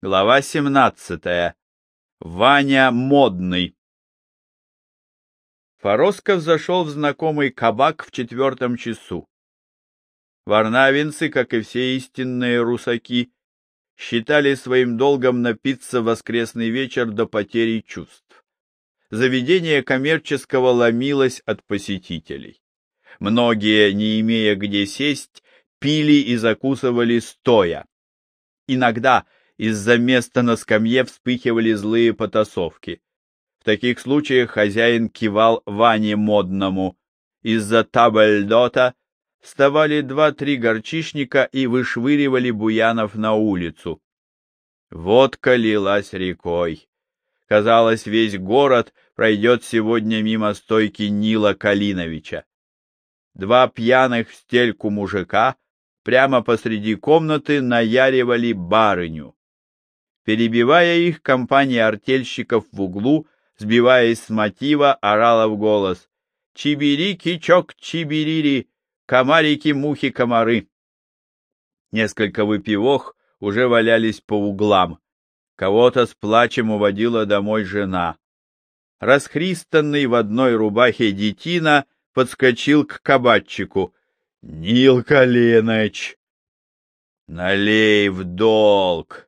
Глава 17. Ваня Модный. Форосков зашел в знакомый кабак в четвертом часу. Варнавинцы, как и все истинные русаки, считали своим долгом напиться в воскресный вечер до потери чувств. Заведение коммерческого ломилось от посетителей. Многие, не имея где сесть, пили и закусывали стоя. Иногда из-за места на скамье вспыхивали злые потасовки. В таких случаях хозяин кивал Ване Модному. Из-за табельдота вставали два-три горчишника и вышвыривали буянов на улицу. Водка лилась рекой. Казалось, весь город пройдет сегодня мимо стойки Нила Калиновича. Два пьяных в стельку мужика прямо посреди комнаты наяривали барыню. Перебивая их, компания артельщиков в углу, сбиваясь с мотива, орала в голос «Чибири, кичок, чибирири, комарики, мухи, комары». Несколько выпивох уже валялись по углам. Кого-то с плачем уводила домой жена. Расхристанный в одной рубахе детина подскочил к кабачику. — Нил Калиныч! — Налей в долг!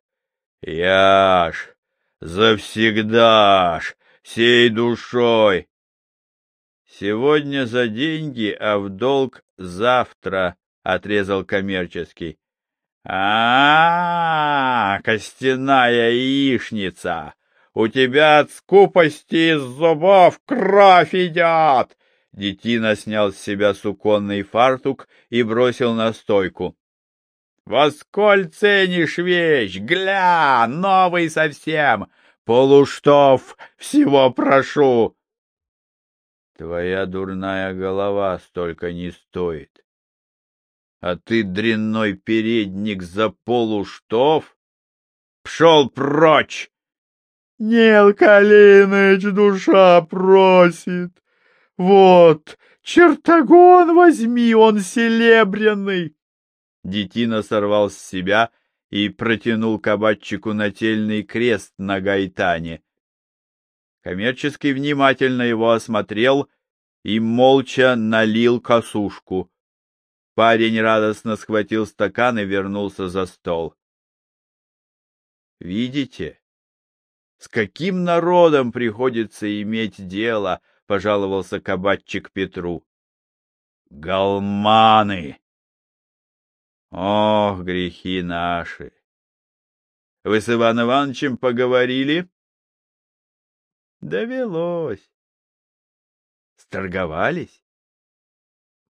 Я ж, завсегда ж, всей душой. Сегодня за деньги, а в долг завтра, — отрезал коммерческий. А, -а, а костяная яичница! У тебя от скупости из зубов кровь идет! Детина снял с себя суконный фартук и бросил на стойку. Во сколь ценишь вещь? Гля, новый совсем. Полуштов, всего прошу. Твоя дурная голова столько не стоит. А ты, дрянной передник, за полуштов? Пшел прочь! Нел Калиныч, душа просит. Вот, чертогон возьми, он селебряный. Детина сорвал с себя и протянул кабачику нательный крест на гайтане. Коммерческий внимательно его осмотрел и молча налил косушку. Парень радостно схватил стакан и вернулся за стол. «Видите, с каким народом приходится иметь дело?» — пожаловался кабачик Петру. «Галманы!» Ох, грехи наши! Вы с Иван Ивановичем поговорили? Довелось. Сторговались?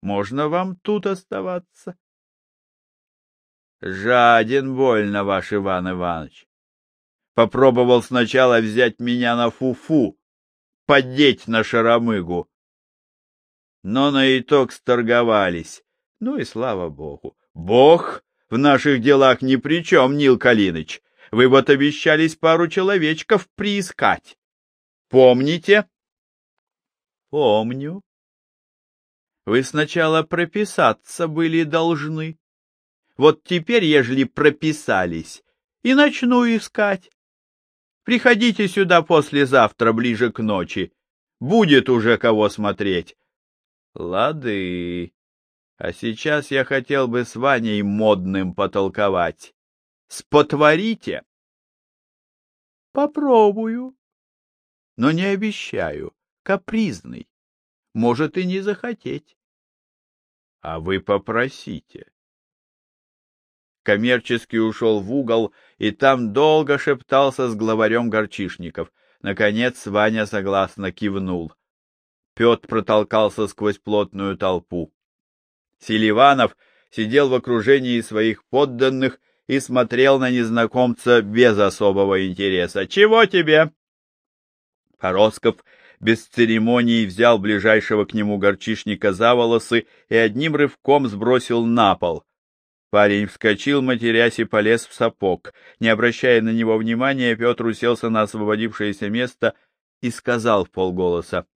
Можно вам тут оставаться? Жаден больно ваш Иван Иванович. Попробовал сначала взять меня на фуфу, поддеть на шаромыгу. Но на итог сторговались. Ну и слава богу. Бог в наших делах ни при чем, Нил Калиныч. Вы вот обещались пару человечков приискать. Помните? Помню. Вы сначала прописаться были должны. Вот теперь, ежели прописались, и начну искать. Приходите сюда послезавтра, ближе к ночи. Будет уже кого смотреть. Лады. А сейчас я хотел бы с Ваней модным потолковать. Спотворите? Попробую. Но не обещаю. Капризный. Может и не захотеть. А вы попросите. Коммерческий ушел в угол и там долго шептался с главарем горчишников. Наконец Ваня согласно кивнул. Петр протолкался сквозь плотную толпу. Селиванов сидел в окружении своих подданных и смотрел на незнакомца без особого интереса. «Чего тебе?» Поросков без церемоний взял ближайшего к нему горчишника за волосы и одним рывком сбросил на пол. Парень вскочил, матерясь, и полез в сапог. Не обращая на него внимания, Петр уселся на освободившееся место и сказал в полголоса.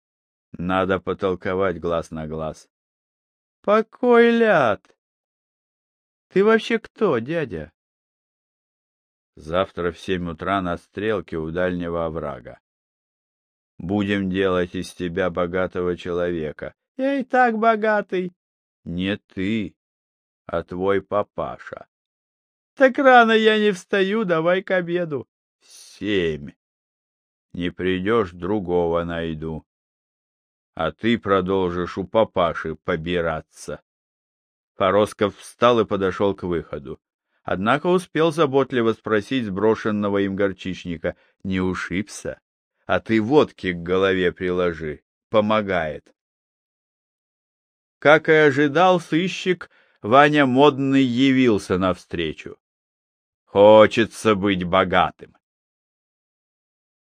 — Надо потолковать глаз на глаз. Покой ляд. Ты вообще кто, дядя? Завтра в семь утра на стрелке у дальнего оврага. Будем делать из тебя богатого человека. Я и так богатый. Не ты, а твой папаша. Так рано я не встаю, давай к обеду. Семь. Не придешь, другого найду. А ты продолжишь у папаши побираться. Форосков встал и подошел к выходу. Однако успел заботливо спросить сброшенного им горчичника, не ушибся? А ты водки к голове приложи, помогает. Как и ожидал сыщик, Ваня модный явился навстречу. Хочется быть богатым.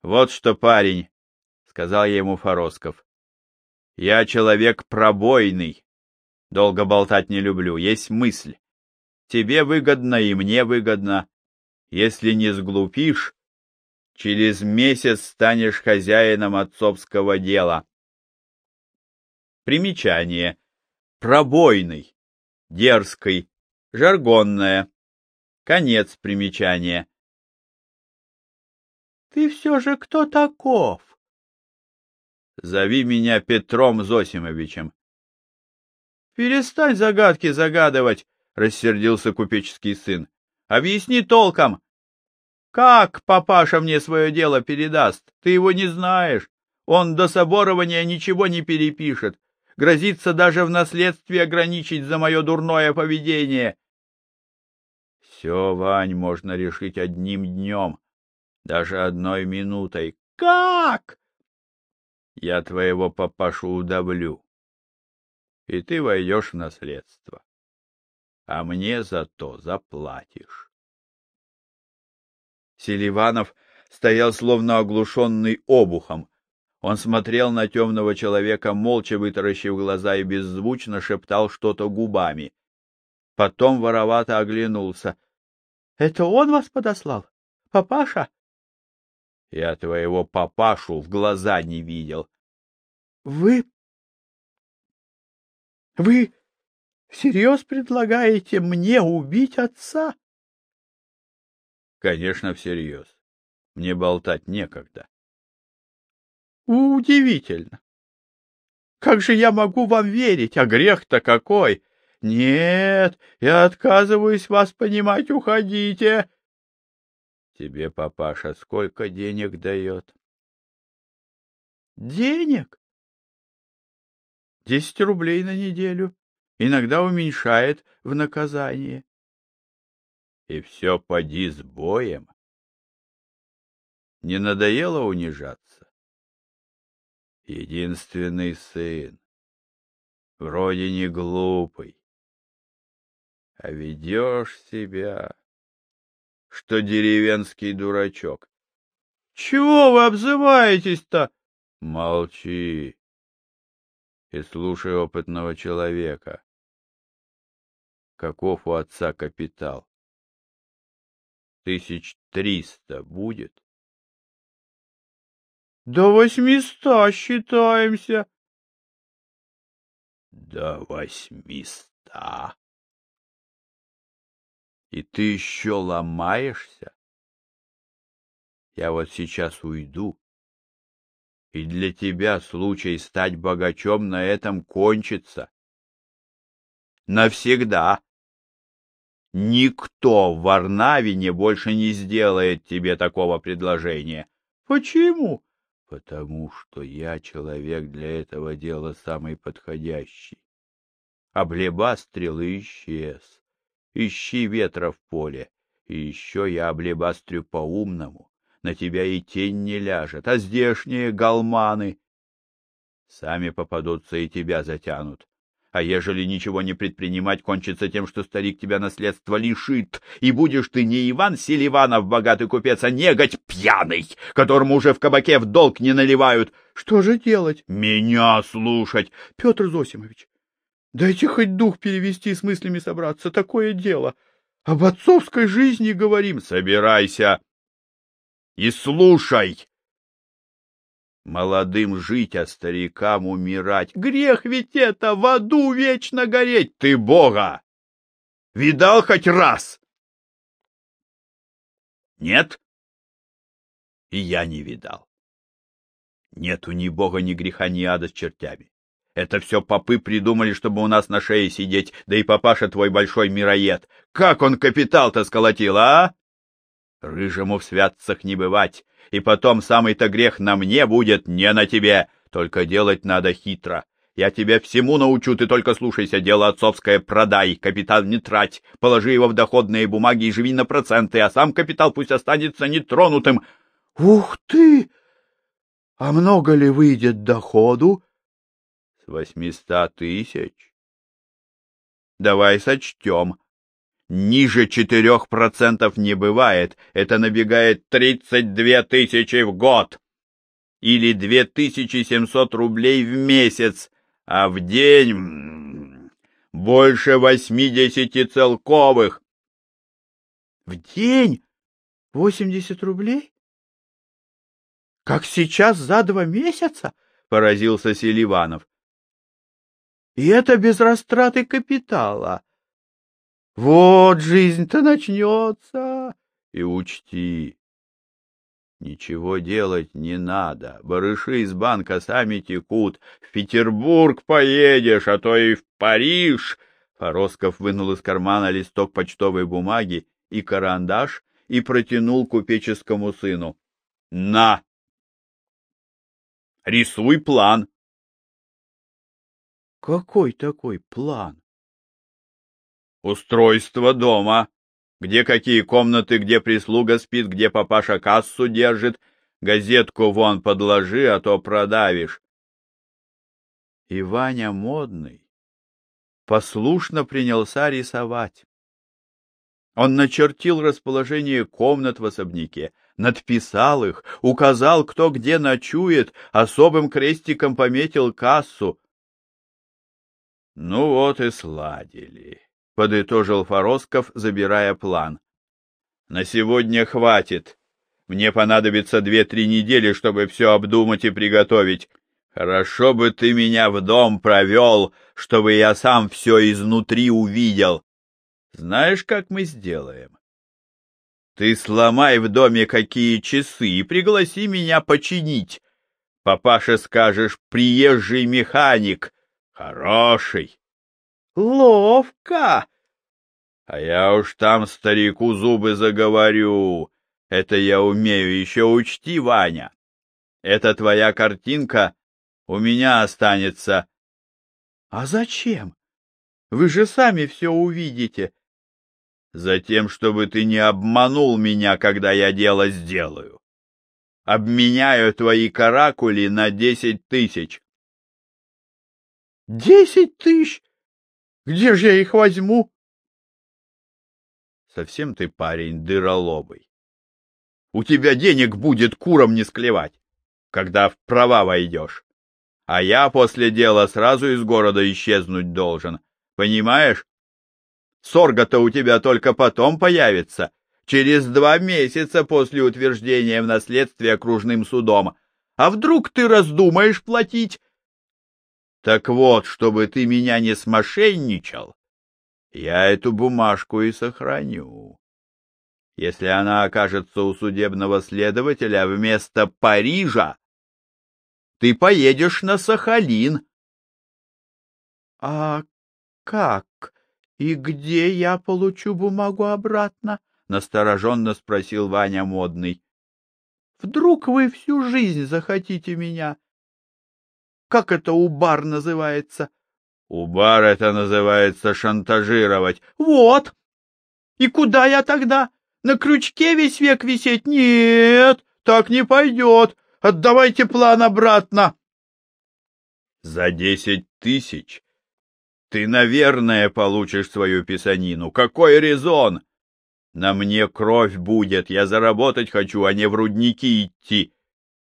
Вот что, парень, — сказал ему Форосков, — я человек пробойный, долго болтать не люблю, есть мысль. Тебе выгодно и мне выгодно. Если не сглупишь, через месяц станешь хозяином отцовского дела. Примечание. Пробойный, дерзкий, жаргонное. Конец примечания. Ты все же кто таков? Зови меня Петром Зосимовичем. Перестань загадки загадывать, — рассердился купеческий сын. — Объясни толком. Как папаша мне свое дело передаст? Ты его не знаешь. Он до соборования ничего не перепишет. Грозится даже в наследстве ограничить за мое дурное поведение. Все, Вань, можно решить одним днем, даже одной минутой. Как? Я твоего папашу удавлю, и ты войдешь в наследство а мне зато заплатишь. Селиванов стоял словно оглушенный обухом. Он смотрел на темного человека, молча вытаращив глаза и беззвучно шептал что-то губами. Потом воровато оглянулся. — Это он вас подослал? Папаша? — Я твоего папашу в глаза не видел. — Вы... Вы Всерьез предлагаете мне убить отца? Конечно, всерьез. Мне болтать некогда. Удивительно. Как же я могу вам верить, а грех-то какой? Нет, я отказываюсь вас понимать, уходите. Тебе папаша сколько денег дает? Денег? Десять рублей на неделю иногда уменьшает в наказание. И все поди с боем. Не надоело унижаться? Единственный сын, вроде не глупый, а ведешь себя, что деревенский дурачок. Чего вы обзываетесь-то? Молчи и слушай опытного человека. Каков у отца капитал? Тысяч триста будет? До восьмиста считаемся. До восьмиста. И ты еще ломаешься? Я вот сейчас уйду, и для тебя случай стать богачом на этом кончится. Навсегда. Никто в Варнавине больше не сделает тебе такого предложения. Почему? Потому что я человек для этого дела самый подходящий. Облебастрил и исчез. Ищи ветра в поле. И еще я облебастрю по-умному. На тебя и тень не ляжет, а здешние галманы сами попадутся и тебя затянут. А ежели ничего не предпринимать, кончится тем, что старик тебя наследство лишит, и будешь ты не Иван Селиванов, богатый купец, а негодь пьяный, которому уже в кабаке в долг не наливают. Что же делать? Меня слушать. Петр Зосимович, дайте хоть дух перевести с мыслями собраться. Такое дело. Об отцовской жизни говорим. Собирайся и слушай. Молодым жить, а старикам умирать. Грех ведь это, в аду вечно гореть. Ты Бога! Видал хоть раз? Нет? И я не видал. Нету ни бога, ни греха, ни ада с чертями. Это все попы придумали, чтобы у нас на шее сидеть, да и папаша твой большой мироед. Как он капитал-то сколотил, а? Рыжему в святцах не бывать, и потом самый-то грех на мне будет, не на тебе, только делать надо хитро. Я тебя всему научу, ты только слушайся, дело отцовское продай, капитал не трать, положи его в доходные бумаги и живи на проценты, а сам капитал пусть останется нетронутым. Ух ты! А много ли выйдет доходу? Восьмиста тысяч. Давай сочтем. Ниже четырех процентов не бывает, это набегает тридцать две тысячи в год. Или две тысячи семьсот рублей в месяц, а в день больше восьмидесяти целковых. В день восемьдесят рублей? Как сейчас за два месяца? Поразился Селиванов. И это без растраты капитала. Вот жизнь-то начнется. И учти, ничего делать не надо. Барыши из банка сами текут. В Петербург поедешь, а то и в Париж. Форосков вынул из кармана листок почтовой бумаги и карандаш и протянул купеческому сыну. — На! Рисуй план. — Какой такой план? Устройство дома. Где какие комнаты, где прислуга спит, где папаша кассу держит. Газетку вон подложи, а то продавишь. И Ваня модный послушно принялся рисовать. Он начертил расположение комнат в особняке, надписал их, указал, кто где ночует, особым крестиком пометил кассу. — Ну вот и сладили. — подытожил Форосков, забирая план. — На сегодня хватит. Мне понадобится две-три недели, чтобы все обдумать и приготовить. Хорошо бы ты меня в дом провел, чтобы я сам все изнутри увидел. Знаешь, как мы сделаем? Ты сломай в доме какие часы и пригласи меня починить. Папаше скажешь, приезжий механик. Хороший. Ловко! А я уж там старику зубы заговорю. Это я умею, еще учти, Ваня. Это твоя картинка у меня останется. А зачем? Вы же сами все увидите. Затем, чтобы ты не обманул меня, когда я дело сделаю. Обменяю твои каракули на десять тысяч. Десять тысяч? Где же я их возьму? Совсем ты парень дыролобый. У тебя денег будет куром не склевать, когда в права войдешь. А я после дела сразу из города исчезнуть должен. Понимаешь? Сорга-то у тебя только потом появится, через два месяца после утверждения в наследстве окружным судом. А вдруг ты раздумаешь платить? Так вот, чтобы ты меня не смошенничал, я эту бумажку и сохраню. Если она окажется у судебного следователя вместо Парижа, ты поедешь на Сахалин. — А как и где я получу бумагу обратно? — настороженно спросил Ваня Модный. — Вдруг вы всю жизнь захотите меня как это убар называется? Убар это называется шантажировать. Вот. И куда я тогда? На крючке весь век висеть? Нет, так не пойдет. Отдавайте план обратно. За десять тысяч ты, наверное, получишь свою писанину. Какой резон? На мне кровь будет, я заработать хочу, а не в рудники идти.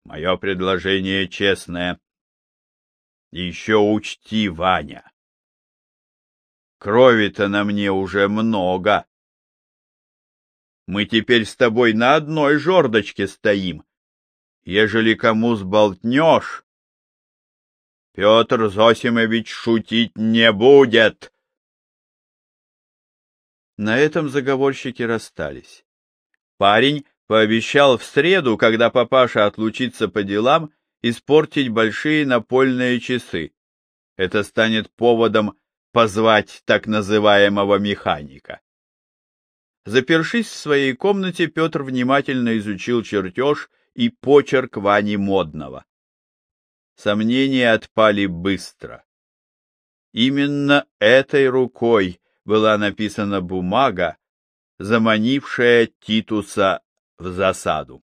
Мое предложение честное. Еще учти, Ваня. Крови-то на мне уже много. Мы теперь с тобой на одной жердочке стоим. Ежели кому сболтнешь, Петр Зосимович шутить не будет. На этом заговорщики расстались. Парень пообещал в среду, когда папаша отлучится по делам, испортить большие напольные часы. Это станет поводом позвать так называемого механика. Запершись в своей комнате, Петр внимательно изучил чертеж и почерк Вани Модного. Сомнения отпали быстро. Именно этой рукой была написана бумага, заманившая Титуса в засаду.